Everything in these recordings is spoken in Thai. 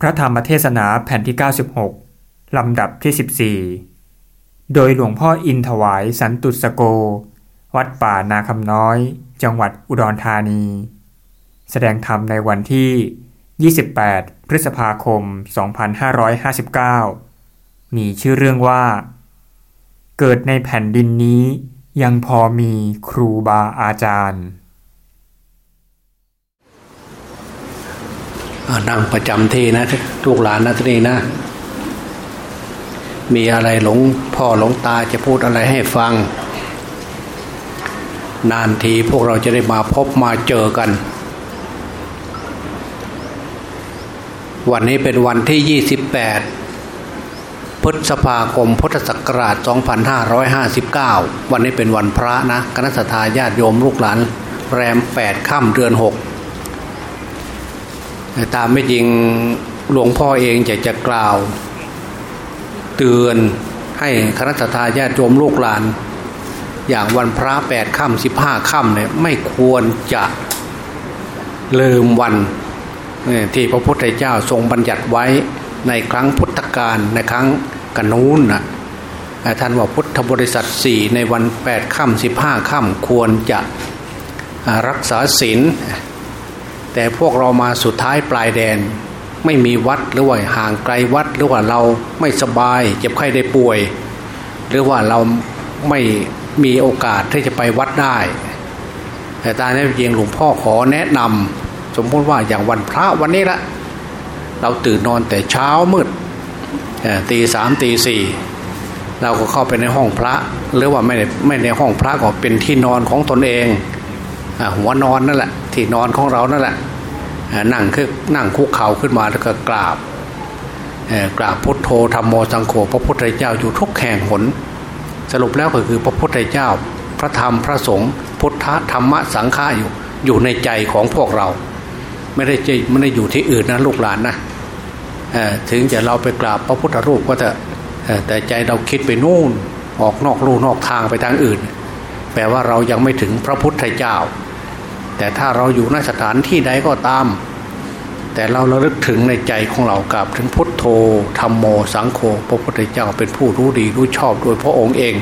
พระธรรมเทศนาแผ่นที่ 96 ลำดับที่ 14 โดยหลวงพ่ออินถวายสันตุสโก วัดป่านาคำน้อย จังหวัดอุดรธานี แสดงธรรมในวันที่ 28 พฤษภาคม 2559 มีชื่อเรื่องว่า เกิดในแผ่นดินนี้ยังพอมีครูบาอาจารย์ นั่งประจำที่นะลูกหลานนะทีนี้นะ มีอะไรหลงพ่อหลงตาจะพูดอะไรให้ฟัง นานทีพวกเราจะได้มาพบมาเจอกัน วันนี้เป็นวันที่ 28 พฤษภาคมพุทธศักราช 2559 วันนี้เป็นวันพระนะคณะสัตยาติโยมลูกหลาน แรม 8 ค่ำเดือน 6 ตามไม่จริงหลวงพ่อเองจะจะกล่าว เตือนให้คณะทาญาติโยมลูกหลาน อย่างวันพระแปดค่ำสิบห้าค่ำเนี่ยไม่ควรจะลืมวันที่พระพุทธเจ้าทรงบัญญัติไว้ในครั้งพุทธกาลในครั้งกันนู้นนะท่านว่าพุทธบริษัทสี่ในวันแปดค่ำสิบห้าค่ำควรจะรักษาศีล แต่พวกเรามาสุดท้ายปลายแดน ไม่มีวัดหรือว่าห่างไกลวัดหรือว่าเราไม่สบายเจ็บไข้ได้ป่วย หรือว่าเราไม่มีโอกาสที่จะไปวัดได้ แต่ตาเนี้เพียงหลวงพ่อขอแนะนำสมมติว่าอย่างวันพระวันนี้ละเราตื่นนอนแต่เช้ามืดตีสามตีสี่เราก็เข้าไปในห้องพระ หรือว่าไม่ไม่ในห้องพระก็เป็นที่นอนของตนเองหัวนอนนั่นแหละ ที่นอนของเรานั่นแหละนั่งคือนั่งคุกเข่าขึ้นมาแล้วก็กราบกราบพุทโธธรรมโมสังโฆพระพุทธเจ้าอยู่ทุกแห่งหน สรุปแล้วก็คือพระพุทธเจ้า พระธรรมพระสงฆ์พุทธธรรมะสังฆาอยู่อยู่ในใจของพวกเรา ไม่ได้จไม่ได้อยู่ที่อื่นนะลูกหลานนะถึงจะเราไปกราบพระพุทธรูปก็จะแต่ใจเราคิดไปนู่นออกนอกลู่นอกทางไปทางอื่น แปลว่าเรายังไม่ถึงพระพุทธเจ้า แต่ถ้าเราอยู่ในสถานที่ใดก็ตาม แต่เราระลึกถึงในใจของเรากับถึงพุทโธธรรมโมสังโฆพระพุทธเจ้าเป็นผู้รู้ดีรู้ชอบโดยพระองค์เอง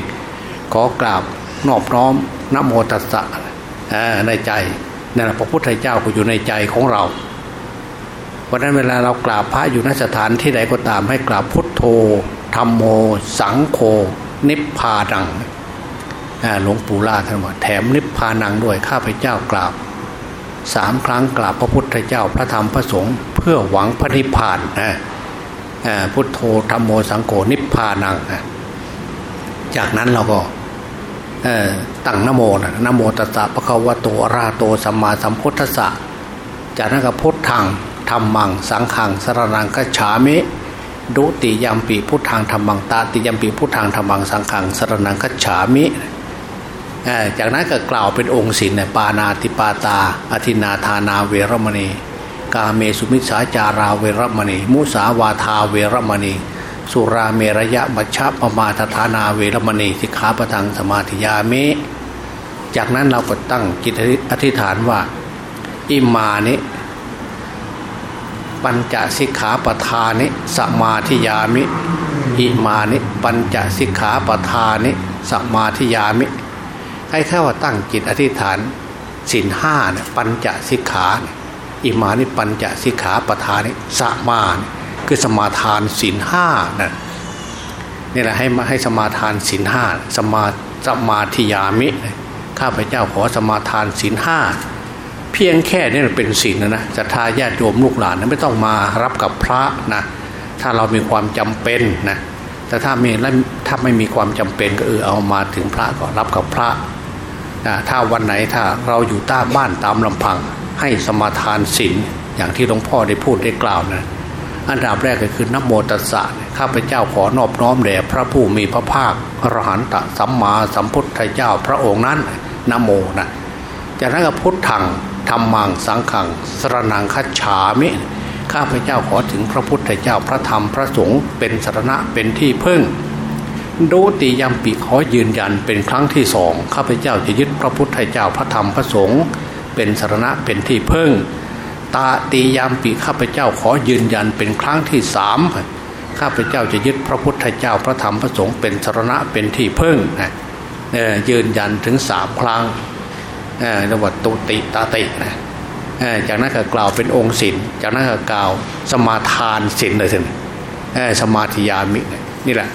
ขอกราบนอบน้อมนโมตัสสะในใจนั่นหละพระพุทธเจ้าก็อยู่ในใจของเราเพราะนั้นเวลาเรากราบพระอยู่ในสถานที่ใดก็ตามให้กราบพุทโธธรรมโม สังโฆนิพพานังหลวงปู่ล่าท่านว่าแถมนิพพานังด้วยข้าพเจ้ากราบ สามครั้งกราบพระพุทธเจ้าพระธรรมพระสงฆ์เพื่อหวังพระนิพพานนะพุทโธธรรมโมสังโฆนิพพานังนะจากนั้นเราก็ตั้งนโมนะนโมตัสสะพระคัมภโตอราโตสัมมาสัมพุทธัสสะจากนั้นก็พุทธังธรรมัง สังขังสรนังกัจฉามิดุติยามปีพุทธังธรรมังตาติยามปีพุทธังธรรมังสังขังสรนังกัจฉามิ จากนั้นก็กล่าวเป็นองค์ศีลปานาติปาตา อธินาธานาเวรมณี กาเมสุมิสาจาราเวรมณี มุสาวาทาเวรมณี สุราเมรยะมัชฌะปมาทธานาเวรมณีสิกขาปทังสมาธิยามิจากนั้นเราก็ตั้งจิตอธิษฐานว่า อิมานิปัญจสิกขาปทานิสมาธิยามิ อิมานิปัญจสิกขาปทานิสมาธิยามิ ให้แค่ว่าตั้งจิตอธิษฐานสินห้าเนี่ยปัญจสิกขาอิมานิปัญจสิกขาประธานิสมาคือสมาทานสินห้านั่นนี่แหละให้มาให้สมาทานสินห้าสมาสมาธิยามิข้าพเจ้าขอสมาทานสินห้าเพียงแค่นี้เป็นศีลนะนะศรัทธาญาติโยมลูกหลานไม่ต้องมารับกับพระนะถ้าเรามีความจำเป็นนะแต่ถ้าไม่ถ้าไม่มีความจำเป็นก็เออเอามาถึงพระก็รับกับพระ ถ้าวันไหนถ้าเราอยู่ใต้บ้านตามลำพัง ให้สมาทานศีลอย่างที่หลวงพ่อได้พูดได้กล่าวนะอันดับแรกก็คือนัโมตัสสะข้าพเจ้าขอนอบน้อมแด่พระผู้มีพระภาคอรหันตสัมมาสัมพุทธเจ้าพระองค์นั้นนโมนะจากนั้นก็พุทธังธรรมังสังขังสรนังคัจฉามิข้าพเจ้าขอถึงพระพุทธเจ้าพระธรรมพระสงฆ์เป็นสรณะเป็นที่พึ่ง ดูติยามปีขอยืนยันเป็นครั้งที่สองข้าพเจ้าจะยึดพระพุทธเจ้าพระธรรมพระสงฆ์เป็นสารณะเป็นที่พึ่ง ตาตียามปีข้าพเจ้าขอยืนยันเป็นครั้งที่สามข้าพเจ้าจะยึดพระพุทธเจ้าพระธรรมพระสงฆ์เป็นสารณะเป็นที่พึ่งนะยืนยันถึงสามครั้งเรียกว่าตุติตาตินะจากนั้นก็กล่าวเป็นองค์ศิลจากนั้นก็กล่าวสมาทานศิลเลยถึงสมาธิยามินี่แหละ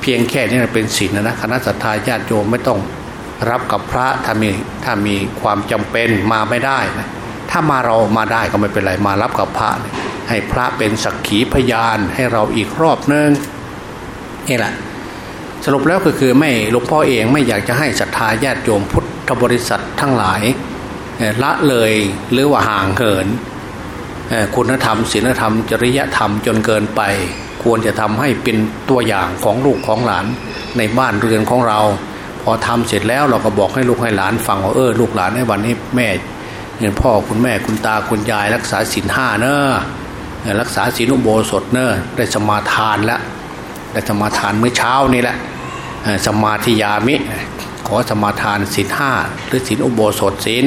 เพียงแค่นี้เป็นศีลนะคณะสัตยาญาติโยมไม่ต้องรับกับพระถ้ามีถ้ามีความจำเป็นมาไม่ได้นะถ้ามาเรามาได้ก็ไม่เป็นไรมารับกับพระให้พระเป็นสักขีพยานให้เราอีกรอบนึงนี่แหละสรุปแล้วก็คือไม่หลวงพ่อเองไม่อยากจะให้ศรัทธาญาติโยมพุทธบริษัททั้งหลายละเลยหรือว่าห่างเหินคุณธรรมศีลธรรม จริยธรรมจนเกินไป ควรจะทำให้เป็นตัวอย่างของลูกของหลานในบ้านเรือนของเรา พอทำเสร็จแล้วเราก็บอกให้ลูกให้หลานฟังว่าเออลูกหลานในวันนี้แม่เงินพ่อคุณแม่คุณตาคุณยาย รักษาศีลห้าเนอะรักษาศีลอุโบสถเนอะได้สมาทานแล้วได้สมาทานเมื่อเช้านี่แหละสมาธิยามิ ขอสมาทานศีลห้าหรือศีลอุโบสถศีล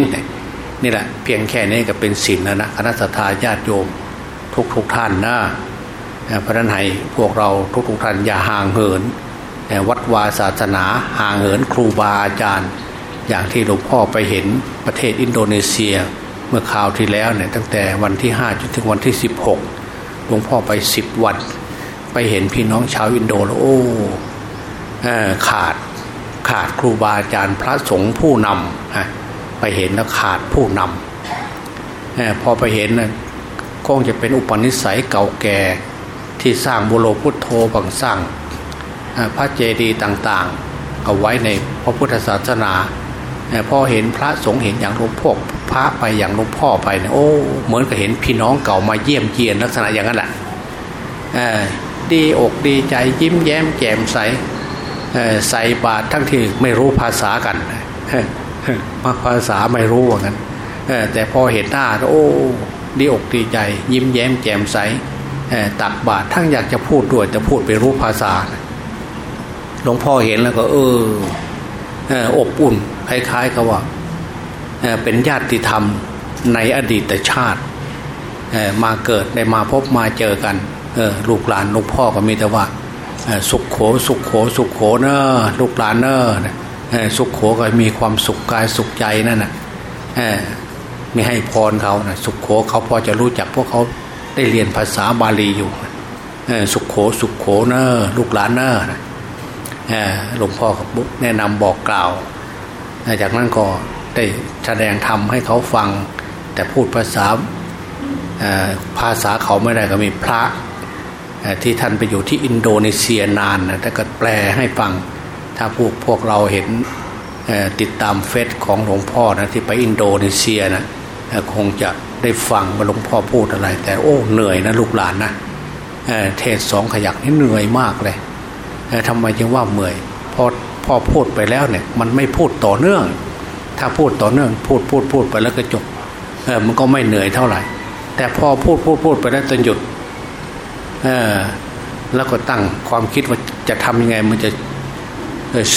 นี่แหละเพียงแค่นี้ก็เป็นศีลแล้วนะคณะสัตยาญาติโยมทุกทุกท่านนะ พระนันให้พวกเราทุกทุกท่านอย่าห่างเหิน วัดวาศาสนาห่างเหินครูบาอาจารย์ อย่างที่หลวงพ่อไปเห็นประเทศอินโดนีเซีย เมื่อคราวที่แล้วเนี่ยตั้งแต่วันที่ห้าจนถึงวันที่สิบหกหลวงพ่อไปสิบวัน ไปเห็นพี่น้องชาวอินโดแล้วโอ้ขาดขาดครูบาอาจารย์พระสงฆ์ผู้นำไปเห็นแล้วขาดผู้นำพอไปเห็นนะคงจะเป็นอุปนิสัยเก่าแก่ ที่สร้างบุโรพุทโธบางสร้างพระเจดีย์ต่างๆ เอาไว้ในพระพุทธศาสนาพอเห็นพระสงฆ์เห็นอย่างหลวงพ่อพระไปอย่างหลวงพ่อไปเนี่ยโอ้เหมือนกับเห็นพี่น้องเก่ามาเยี่ยมเยียนลักษณะอย่างนั้นแหละดีอกดีใจยิ้มแย้มแจ่มใสใส่บาตรทั้งที่ไม่รู้ภาษากันภาษาไม่รู้ว่างั้นแต่พอเห็นหน้าโอ้ดีอกดีใจ ยิ้มแย้มแจ่มใส ตักบาตรทั้งอยากจะพูดด้วยแต่พูดไปรู้ภาษาหลวงพ่อเห็นแล้วก็ เอออบอุ่นคล้ายๆกับว่าเป็นญาติธรรมในอดีตชาติมาเกิดได้มาพบมาเจอกันลูกหลานลูกพ่อก็มีแต่ว่าสุขโขสุขโขสุขโขเนอลูกหลานเนอสุขโขก็มีความสุขกายสุขใจนั่นน่ะไม่ให้พรเขานะสุขโขเขาพอจะรู้จักพวกเขา ได้เรียนภาษาบาลีอยู่สุขโขสุขโขเนอร์ลูกหลานเนอร์หลวงพ่อแนะนำบอกกล่าว จากนั้นก็ได้แสดงธรรมให้เขาฟัง แต่พูดภาษาภาษาเขาไม่ได้ก็มีพระที่ท่านไปอยู่ที่อินโดนีเซียนานนะแต่ก็แปลให้ฟัง ถ้าพวกพวกเราเห็นติดตามเฟซของหลวงพ่อนะที่ไปอินโดนีเซียนะคงจะ ได้ฟังว่าหลวงพ่อพูดอะไร แต่โอ้เหนื่อยนะลูกหลานนะเทศสองขยักนี่เหนื่อยมากเลยทำไมจึงว่าเหนื่อยพอพอพูดไปแล้วเนี่ย มันไม่พูดต่อเนื่อง ถ้าพูดต่อเนื่อง พูดพูดพูดไปแล้วก็จบเออมันก็ไม่เหนื่อยเท่าไหร่ แต่พอพูดพูดพูดไปแล้วจนหยุดเออแล้วก็ตั้งความคิดว่าจะทำยังไงมันจะ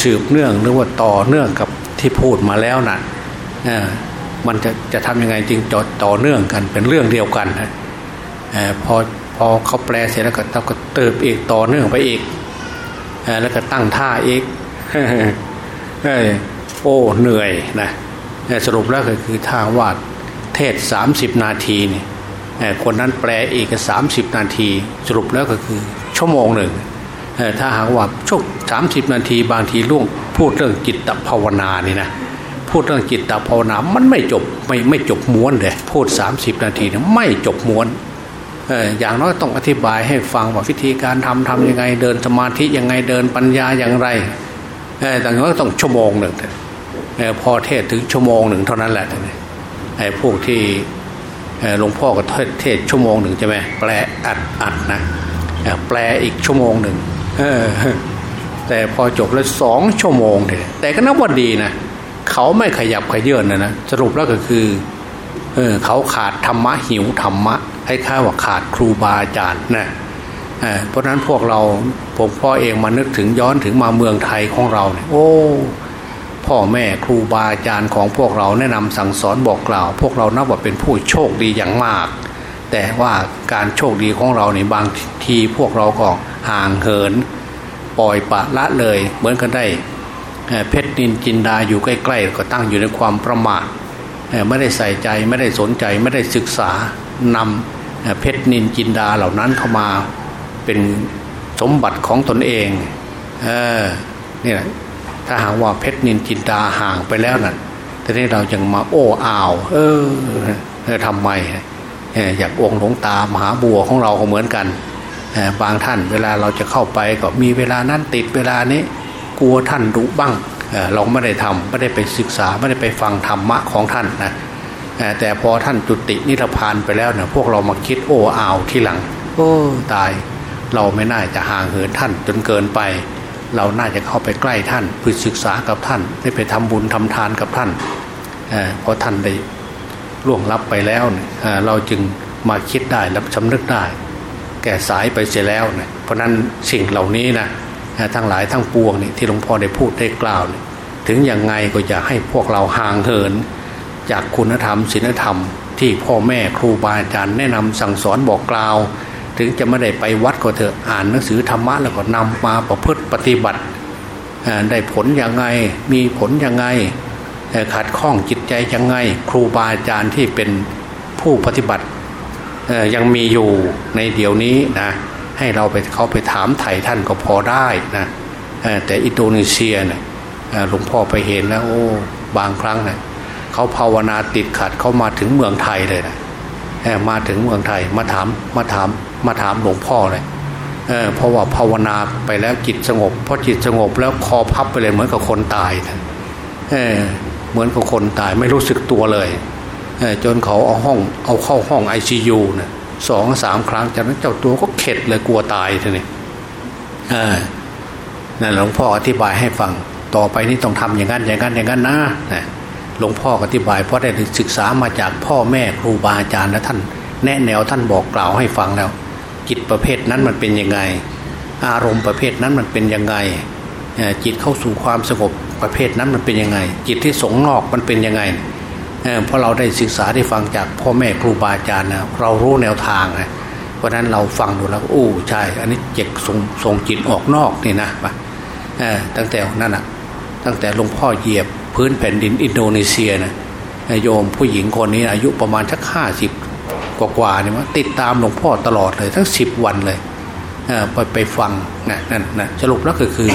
สืบเนื่องหรือว่าต่อเนื่องกับที่พูดมาแล้วนะ่ะเออ มันจะจะทำยังไงจึงจดต่อเนื่องกันเป็นเรื่องเดียวกันฮะพอพอเขาแปลเสร็จแล้วก็เราก็เติบอีกต่อเนื่องไปอีกแล้วก็ตั้งท่าอีกโอ้เหนื่อยนะสรุปแล้วก็คือทาวาดเทศสามสิบนาทีนี่คนนั้นแปลอีกสามสิบนาที สรุปแล้วก็คือชั่วโมงหนึ่งถ้าหากว่าช่วงสามสิบนาทีบางทีล่วงพูดเรื่องจิตตภาวนานี่นะ พูดเรื่องจิตตภาวนา มันไม่จบไม่ไม่จบม้วนเลยพูดสามสิบนาทีนะไม่จบม้วนอย่างน้อยต้องอธิบายให้ฟังว่าวิธีการทำทำยังไงเดินสมาธิยังไงเดินปัญญาอย่างไรแต่ก็ต้องชั่วโมงหนึ่งพอเทศถึงชั่วโมงหนึ่งเท่านั้นแหละไอ้พวกที่หลวงพ่อก็เทศชั่วโมงหนึ่งใช่ไหมแปลอัดอัดนะแปลอีกชั่วโมงหนึ่งแต่พอจบแล้วสองชั่วโมงเลยแต่ก็นับว่าดีนะ เขาไม่ขยับขยื่นนะนะสรุปแล้วก็คือเออเขาขาดธรรมะหิวธรรมะคล้ายๆว่าขาดครูบาอาจารย์นะเพราะนั้นพวกเราผมพ่อเองมานึกถึงย้อนถึงมาเมืองไทยของเราเนี่ยโอ้พ่อแม่ครูบาอาจารย์ของพวกเราแนะนำสั่งสอนบอกกล่าว พวกเรานับว่าเป็นผู้โชคดีอย่างมาก แต่ว่าการโชคดีของเราในบางทีพวกเราก็ห่างเหิน ปล่อยปะละเลย เหมือนกันได้ เพชรนินจินดาอยู่ใกล้ๆ ก็ตั้งอยู่ในความประมาทไม่ได้ใส่ใจไม่ได้สนใจไม่ได้ศึกษานำเพชรนินจินดาเหล่านั้นเข้ามาเป็นสมบัติของตนเองเออนี่แหละถ้าหากว่าเพชรนินจินดาห่างไปแล้วนะ่ะทีนี้เราจึงมาโอ้อาวเออทำไมอยากองหลวงตามหาบัวของเราก็เหมือนกัน บางท่านเวลาเราจะเข้าไปก็มีเวลานั้นติดเวลานี้ กลัวท่านดุบ้างเราไม่ได้ทำไม่ได้ไปศึกษาไม่ได้ไปฟังธรรมะของท่านนะแต่พอท่านจุตินิพพานไปแล้วเนี่ยพวกเรามาคิดโอ้อาวที่หลัง โอ้ตาย เราไม่น่าจะห่างเหินท่านจนเกินไป เราน่าจะเข้าไปใกล้ท่านเพื่อศึกษากับท่าน ได้ไปทำบุญทำทานกับท่านเพราะท่านได้ล่วงลับไปแล้วเราจึงมาคิดได้และสำนึกได้ แก่สายไปเสียแล้วเนะเพราะนั้นสิ่งเหล่านี้นะ ทั้งหลายทั้งปวงนี่ที่หลวงพ่อได้พูดได้กล่าว ถึงยังไงก็อย่าให้พวกเราห่างเหิน จากคุณธรรมศีลธรรม ที่พ่อแม่ครูบาอาจารย์แนะนำสั่งสอนบอกกล่าว ถึงจะไม่ได้ไปวัดก็เถอะอ่านหนังสือธรรมะแล้วก็นำมาประพฤติปฏิบัติ ได้ผลยังไงมีผลยังไงขัดข้องจิตใจยังไง ครูบาอาจารย์ที่เป็นผู้ปฏิบัติยังมีอยู่ในเดี๋ยวนี้นะ ให้เราไปเขาไปถามไถ่ท่านก็พอได้นะแต่อินโดนีเซียเนะี่ยหลวงพ่อไปเห็นแล้วโอ้บางครั้งเนะี่ยเขาภาวนาติดขัดเขามาถึงเมืองไทยเลยนะมาถึงเมืองไทยมาถามมาถามมาถามหลวงพ่อเลยเเพราะว่าภาวนาไปแล้วจิตสงบพอจิตสงบแล้วคอพับไปเลยเหมือนกับคนตายนะเเหมือนกับคนตายไม่รู้สึกตัวเลยจนเขาเอาห้องเอาเข้าห้องไอซียูนะ สองสามครั้งจากนั้นเจ้าตัวก็เข็ดเลยกลัวตายทีนี้นั่นหลวงพ่ออธิบายให้ฟัง ต่อไปนี้ต้องทำอย่างนั้นอย่างนั้นอย่างนั้นนะหลวงพ่ออธิบายเพราะได้ศึกษามาจากพ่อแม่ครูบาอาจารย์และท่าน แนะแนวท่านบอกกล่าวให้ฟังแล้วจิตประเภทนั้นมันเป็นยังไง อารมณ์ประเภทนั้นมันเป็นยังไงจิตเข้าสู่ความสงบประเภทนั้นมันเป็นยังไง จิตที่สงนอกมันเป็นยังไง เพราะเราได้ศึกษาได้ฟังจากพ่อแม่ครูบาอาจารย์นะเรารู้แนวทางนะเพราะนั้นเราฟังดูแล้วโอ้ใช่ อันนี้เจ็กส่งส่งจิตออกนอกนี่นะตั้งแต่นั่นนะตั้งแต่หลวงพ่อเหยียบพื้นแผ่นดินอินโดนีเซียนะโยมผู้หญิงคนนี้อายุประมาณสักห้าสิบกว่าๆเนี่ยว่าติดตามหลวงพ่อตลอดเลยทั้งสิบวันเลยไปไปฟังนะนั่นนะสรุปแล้วก็คือ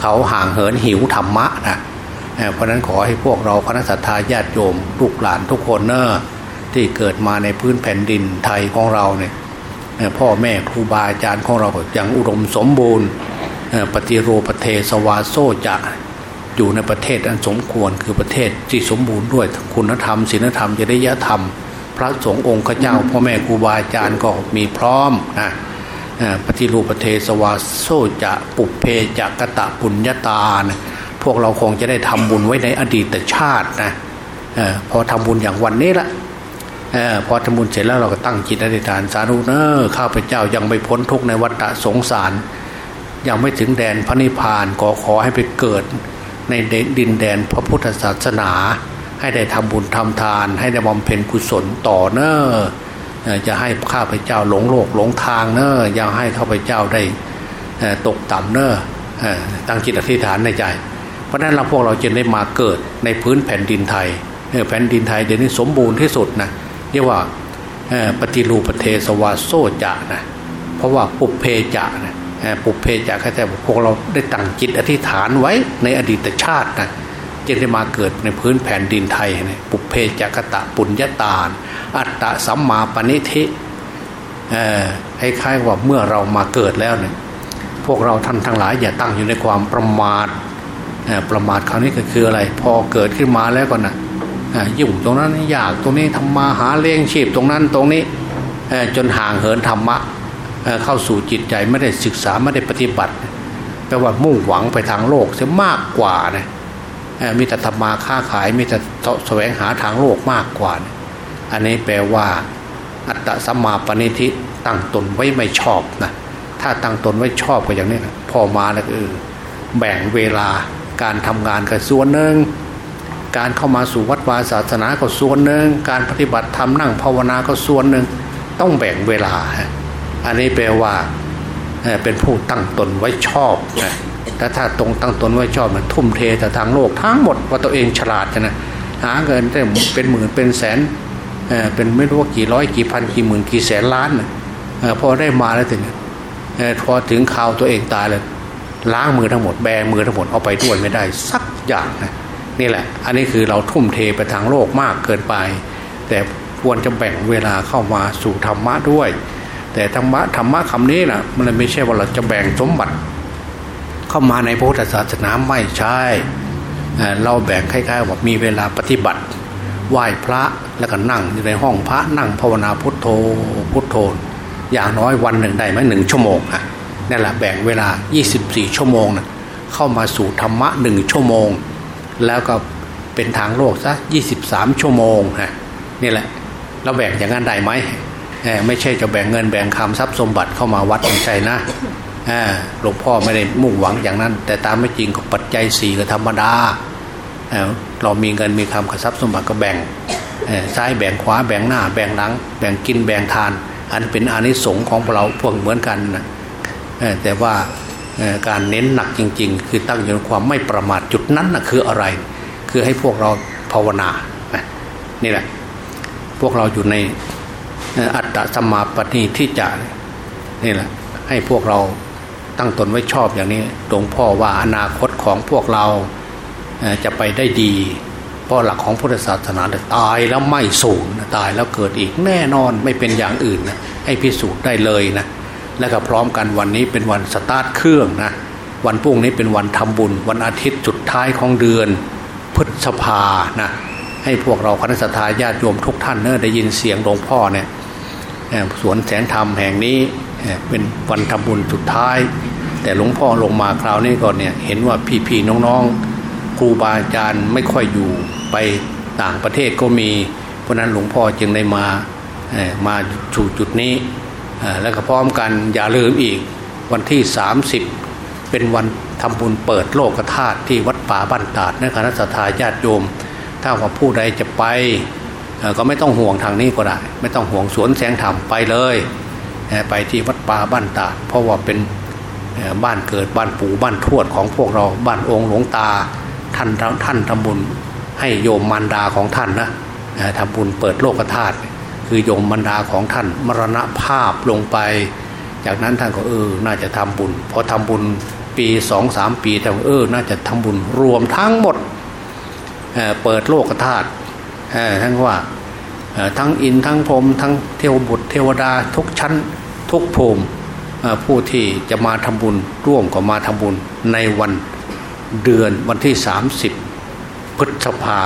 เขาห่างเหินหิวธรรมะนะ เพราะนั้นขอให้พวกเราคณะศรัทธาญาติโยมลูกหลานทุกคนเนอะที่เกิดมาในพื้นแผ่นดินไทยของเราเนี่ยพ่อแม่ครูบาอาจารย์ของเราอย่างอุดมสมบูรณ์ปฏิรูปเทสวาโส จอยู่ในประเทศอันสมควรคือประเทศที่สมบูรณ์ด้วยคุณธรรมศีลธรรมจริยธรรม พระสงฆ์องค์ข้าเจ้าพ่อแม่ครูบาอาจารย์ก็มีพร้อมนะปฏิรูปเทสวาโซจะปุเพจักตะปุญญาตานะ พวกเราคงจะได้ทำบุญไว้ในอดีตชาตินะอพอทำบุญอย่างวันนี้ละอพอทำบุญเสร็จแล้วเราก็ตั้งจิตอธิษฐานสาธุเนอข้าพเจ้ายังไม่พ้นทุกในวัฏสงสาร ยังไม่ถึงแดนพระนิพพานก็ขอให้ไปเกิดในดินแดนพระพุทธศาสนา ให้ได้ทำบุญทำทาน ให้ได้บำเพ็ญกุศลต่อเนอจะให้ข้าพเจ้าหลงโลกหลงทางเนอยังให้ข้าพเจ้าได้ตกต่ำเนอตั้งจิตอธิษฐานในใจ ราะนั้นเราพวกเราจะได้มาเกิดในพื้นแผ่นดินไทยแผ่นดินไทยเดี๋ยวนี้สมบูรณ์ที่สุดนะเรียกว่าปฏิรูปเทสวาโซจะนะเพราะว่าปุเพจะนะปุเพจะแค่แต่พวกเราได้ตั้งจิตอธิษฐานไว้ในอดีตชาตินะจึงได้มาเกิดในพื้นแผ่นดินไทยนะปุเพจักตะปุญญาตาอัตตะสัมมาปณิธิคล้ายๆว่าเมื่อเรามาเกิดแล้วเนี่ยพวกเราท่านทั้งหลายอย่าตั้งอยู่ในความประมาท ประมาทคราวนี้ก็คืออะไร พอเกิดขึ้นมาแล้วก่อนนะยุ่งตรงนั้นอยากตรงนี้ทำมาหาเลี้ยงชีพตรงนั้นตรงนี้จนห่างเหินธรรมะเข้าสู่จิตใจไม่ได้ศึกษาไม่ได้ปฏิบัติแปลว่ามุ่งหวังไปทางโลกจะมากกว่านะมีแต่ธรรมาค้าขายมีแต่แสวงหาทางโลกมากกว่าอันนี้แปลว่า อัตตสัมมาปณิทิตั้งตนไว้ไม่ชอบนะถ้าตั้งตนไว้ชอบก็อย่างนี้นะพอมาแล้วเออแบ่งเวลา การทำงานก็ส่วนหนึ่ง การเข้ามาสู่วัดวาศาสนาก็ส่วนหนึ่ง การปฏิบัติธรรมนั่งภาวนาก็ส่วนหนึ่ง ต้องแบ่งเวลา อันนี้แปลว่าเป็นผู้ตั้งตนไว้ชอบนะแต่ถ้าตรงตั้งตนไว้ชอบมันทุ่มเทแต่ทางโลกทั้งหมดว่าตัวเองฉลาดนะหาเงินได้เป็นหมื่นเป็นแสนเป็นไม่รู้ว่ากี่ร้อยกี่พันกี่หมื่นกี่แสนล้านพอได้มาแล้วถึงพอถึงข่าวตัวเองตายเลย ล้างมือทั้งหมดแบมือทั้งหมดเอาไปด้วยไม่ได้สักอย่างนะนี่แหละ อันนี้คือเราทุ่มเทไปทางโลกมากเกินไป แต่ควรจะแบ่งเวลาเข้ามาสู่ธรรมะด้วย แต่ธรรมะธรรมะคำนี้นะมันไม่ใช่ว่าเราจะแบ่งสมบัติ เข้ามาในพุทธศาสนาไม่ใช่เราแบ่งคล้ายๆว่ามีเวลาปฏิบัติ ไหว้พระแล้วก็นั่งอยู่ในห้องพระนั่งภาวนาพุทโธพุทโธอย่างน้อยวันหนึ่งได้ไหมหนึ่งชั่วโมงอะ นั่นแหละแบ่งเวลา 24 ชั่วโมงนะเข้ามาสู่ธรรมะหนึ่งชั่วโมง แล้วก็เป็นทางโลกซะ23 ชั่วโมงฮะนี่แหละเราแบ่งอย่างนั้นได้ไหมไม่ใช่จะแบ่งเงินแบ่งคำทรัพย์สมบัติเข้ามาวัดไม่ใช่นะหลวงพ่อไม่ได้มุ่งหวังอย่างนั้น แต่ตามไม่จริงก็ปัจจัยสี่ก็ธรรมดาเรามีเงินมีคำกับทรัพย์สมบัติก็แบ่งซ้ายแบ่งขวาแบ่งหน้า แบ่งหลัง แบ่งกินแบ่งทาน อันเป็นอานิสงส์ของเราพวกเหมือนกันนะ แต่ว่าการเน้นหนักจริง ๆ คือตั้งอยู่ในความไม่ประมาทจุดนั้นนะคืออะไร คือให้พวกเราภาวนานี่แหละ พวกเราอยู่ในอัตตสมาปณิที่จะนี่แหละ ให้พวกเราตั้งตนไว้ชอบอย่างนี้หลวงพ่อว่าอนาคตของพวกเราจะไปได้ดีเพราะหลักของพุทธศาสนาตายแล้วไม่สูญตายแล้วเกิดอีกแน่นอนไม่เป็นอย่างอื่นนะให้พิสูจน์ได้เลยนะ และก็พร้อมกันวันนี้เป็นวันสตาร์ทเครื่องนะวันพรุ่งนี้เป็นวันทำบุญ วันอาทิตย์จุดท้ายของเดือนพฤษภานะให้พวกเราคณะสัตยาญาติโยมทุกท่านเนอะได้ยินเสียงหลวงพ่อเนี่ยสวนแสงธรรมแห่งนี้เป็นวันทำบุญสุดท้าย แต่หลวงพ่อลงมาคราวนี้ก่อนเนี่ยเห็นว่าพี่ๆน้องๆครูบาอาจารย์ไม่ค่อยอยู่ไปต่างประเทศก็มี เพราะนั้นหลวงพ่อจึงได้มามาสู่จุดนี้ แล้วก็พร้อมกันอย่าลืมอีกวันที่ 30 เป็นวันทำบุญเปิดโลกธาตุที่วัดป่าบ้านตาดนะคณะสัตยาญาติโยม ถ้าว่าผู้ใดจะไปก็ไม่ต้องห่วงทางนี้ก็ได้ ไม่ต้องห่วงสวนแสงธรรมไปเลย ไปที่วัดป่าบ้านตาด เพราะว่าเป็นบ้านเกิดบ้านปู่บ้านทวดของพวกเราบ้านองค์หลวงตาท่านท่านทำบุญให้โยมมารดาของท่านนะทำบุญเปิดโลกธาตุ คือโยมมารดาของท่านมรณภาพลงไป จากนั้นท่านก็เออ น่าจะทำบุญพอทำบุญปีสองสามปีท่านเออ น่าจะทำบุญรวมทั้งหมดเเปิดโลกธาตุทั้งว่าทั้งอินทั้งพรมทั้งเทวบุตรเทวดาทุกชั้นทุกภูมิผู้ที่จะมาทำบุญร่วมก็มาทำบุญในวันเดือนวันที่ 30 พฤษภา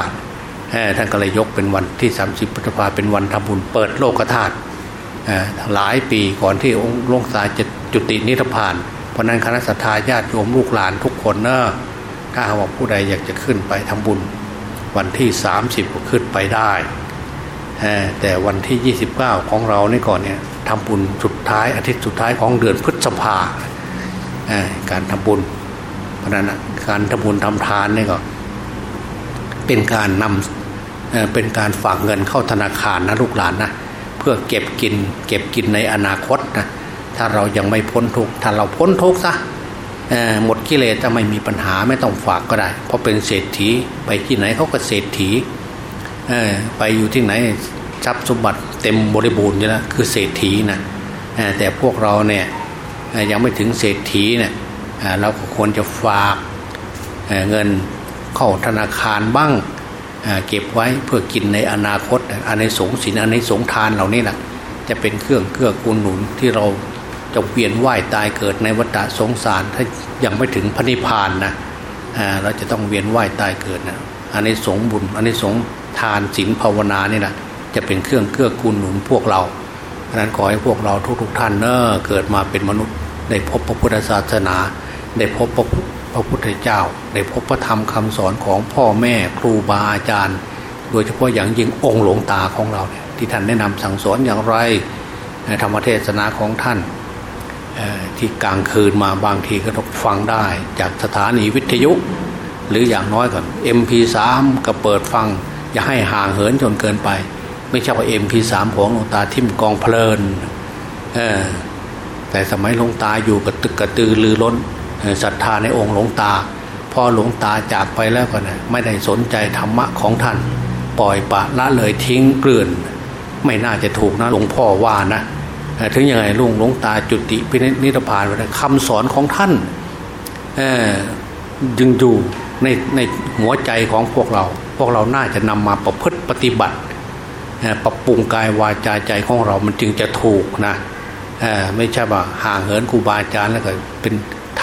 ท่านก็เลยยกเป็นวันที่ 30พฤษภาเป็นวันทำบุญเปิดโลกธาตุหลายปีก่อนที่องค์หลวงตาจะจุตินิพพาน เพราะนั้นคณะสัตยาญาติโยมลูกหลานทุกคนเนอะถ้าว่าผู้ใดอยากจะขึ้นไปทำบุญ วันที่ 30ก็ขึ้นไปได้แต่วันที่ 29 ของเรานี่ก่อนเนี่ยทำบุญสุดท้ายอาทิตย์สุดท้ายของเดือนพฤษภาการทำบุญเพราะนั้นการทำบุญทำทานนี่ก็เป็นการนำ เป็นการฝากเงินเข้าธนาคารนะลูกหลานนะเพื่อเก็บกิน เก็บกินในอนาคตนะถ้าเรายังไม่พ้นทุกถ้าเราพ้นทุกซะหมดกิเลสจะไม่มีปัญหาไม่ต้องฝากก็ได้ เพราะเป็นเศรษฐีไปที่ไหนเขาก็เศรษฐีไปอยู่ที่ไหนทรัพย์สมบัติเต็มบริบูรณ์อยู่แล้วคือเศรษฐีนะแต่พวกเราเนี่ยยังไม่ถึงเศรษฐีเนี่ยเราก็ควรจะฝากเงินเข้าธนาคารบ้าง เก็บไว้เพื่อกินในอนาคตอันในสงสินอันในสงทานเหล่านี้แหละจะเป็นเครื่องเกื้อกูลหนุนที่เราจะเวียนว่ายตายเกิดในวัฏสงสารถ้ายังไม่ถึงพระนิพพานนะเราจะต้องเวียนว่ายตายเกิดนะอันในสงบุญอันในสงทานศีลภาวนานี่แหละจะเป็นเครื่องเกื้อกูลหนุนพวกเราดังนั้นขอให้พวกเราทุกๆท่านเนอเกิดมาเป็นมนุษย์ได้พบพระพุทธศาสนา ได้พบพระพ ระพุทธเจ้า ได้พบพระธรรมคำสอนของพ่อแม่ครูบาอาจารย์ โดยเฉพาะอย่างยิ่งองค์หลวงตาของเราเนี่ยที่ท่านแนะนำสั่งสอนอย่างไรธรรมเทศนาของท่านที่กลางคืนมาบางทีก็ต้องฟังได้ จากสถานีวิทยุ หรืออย่างน้อยก่อน MP3 ก็เปิดฟัง อย่าให้ห่างเหินจนเกินไป ไม่ใช่ว่า MP3 ของหลวงตาทิมกองเพลินแต่สมัยหลวงตาอยู่กับตึกกระตือรือร้น ศรัทธาในองค์หลวงตา พอหลวงตาจากไปแล้วก็นะไม่ได้สนใจธรรมะของท่าน ปล่อยปะละเลยทิ้งเกลื่อนไม่น่าจะถูกนะหลวงพ่อว่านะถึงยังไงลุงหลวงตาจุติพินิธพานไปคำสอนของท่านยังอยู่ในในหัวใจของพวกเรา พวกเราน่าจะนำมาประพฤติปฏิบัติปรับปรุงกายวาจาใจของเรามันจึงจะถูกนะไม่ใช่ว่าห่างเหินครูบาอาจารย์แล้วก็เป็น ท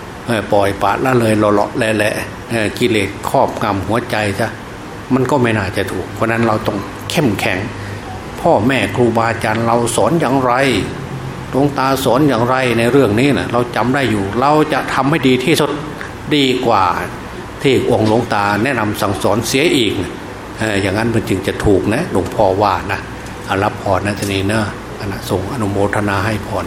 ำปล่อยปะละเลยหล่อๆแหละกิเลสครอบงำหัวใจซะมันก็ไม่น่าจะถูก เพราะนั้นเราต้องเข้มแข็ง พ่อแม่ครูบาอาจารย์เราสอนอย่างไรหลวงตาสอนอย่างไรในเรื่องนี้นะเราจำได้อยู่ เราจะทำให้ดีที่สุดดีกว่าที่องค์หลวงตาแนะนำสั่งสอนเสียอีกอย่างนั้นมันจึงจะถูกนะหลวงพ่อว่านะรับพรนะทีนี้เนอะสงอนุโมทนาให้พร